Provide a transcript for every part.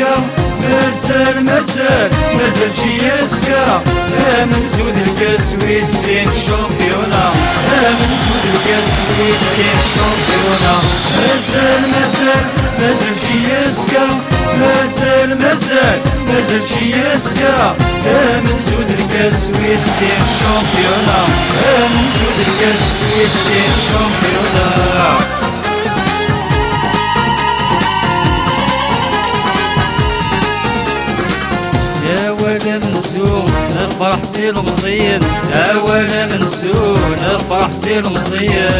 مازال مازال مازال شي يسكا من زود الكاس ويسين الشامبيونا من زود الكاس ويسين الشامبيونا مازال مازال مازال شي يسكا مازال مازال مازال شي يسكا من زود الكاس ويسين الشامبيونا من زود الكاس ويسين الشامبيونا نفرح سيل مزين أولا منسو نفرح سيل مزين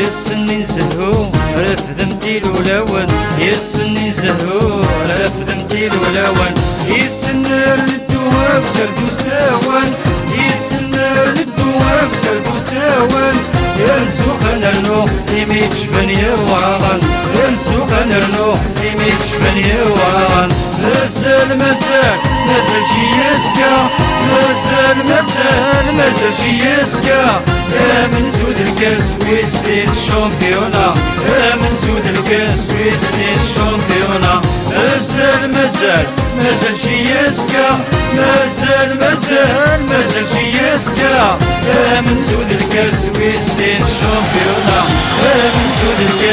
يسني نزهو رفدمتي الولاون يسني نزهو رفدمتي الولاون يتسنر للدواب سردو ساوان يتسنر للدواب سردو ساوان يرزو خنرنو يميتش بني وراغن يرزو خنرنو يميتش بني وراغن مازال مازال شي يسكا مازال مازال مازال شي يسكا يا من زود الكاس ويسين الشامبيونا يا من زود الكاس ويسين الشامبيونا مازال مازال مازال شي يسكا مازال مازال مازال شي يا من زود الكاس ويسين الشامبيونا يا من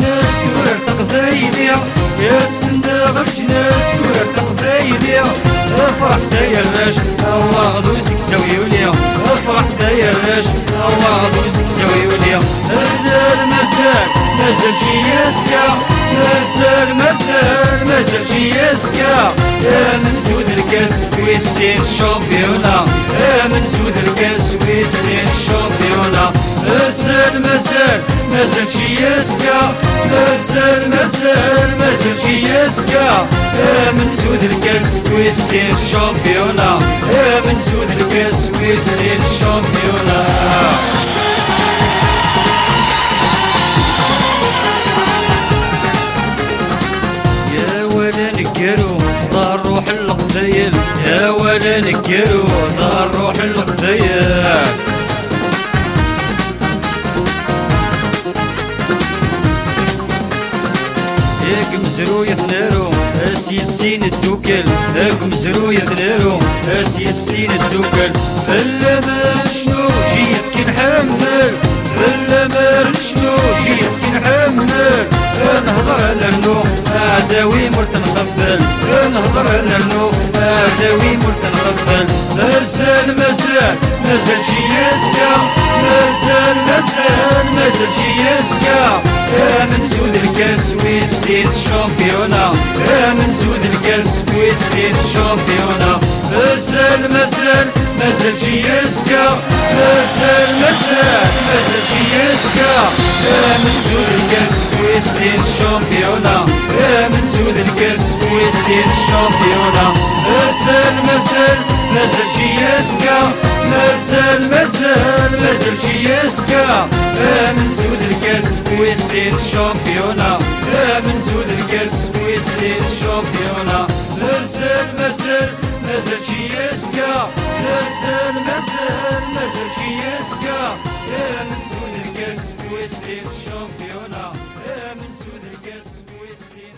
السناغ الجناس تورر تقضايليا يا السناغ الجناس تورر تقضايليا افرح داير راش الله غدوسك سوي وليا افرح داير راش الله غدوسك سوي وليا مازال مازال مازال شي يسكا مازال مازال مازال شي يسكا يا من زود الكاس ويسين الشامبيونا يا من زود الكاس ويسين الشامبيونا مازال مازال مازال شي يسكا مازال مازال مازال شي يسكا يا من زود الكاس ويسين الشامبيونا يا من زود الكاس ويسين الشامبيونا نكرو ظهر روح القذيل يا ولا نكرو ظهر روح القذيل ياك مزرو يثنارو اسيسين الدوكل ياك مزرو يثنارو اسيسين الدوكل فلا ما شنو؟ شي يسكن حمل فلا ما شنو؟ شي يسكن حمل نهضر النو عداوي مرت نقبل. نهضر النو عداوي مرت نقبل. مازال مازال مازال شي يسكا مازال مازال. الكاس ويسيد الشامبيونا يا من زود الكاس ويسيد الشامبيونا مازال مازال مازال شي يسكا مازال مازال مازال شي يسكا يا من زود الكاس ويسيد الشامبيونا يا من زود الكاس ويسيد الشامبيونا مازال مازال مازال شي يسكا مازال مازال مازال شي يسكا من الكاس ويصير الشامبيونا من زود الكاس ويصير الشامبيونا مازال مازال مازال شي يسكى. مازال مازال مازال شي يسكى. من زود الكاس ويصير الشامبيونا من زود الكاس ويصير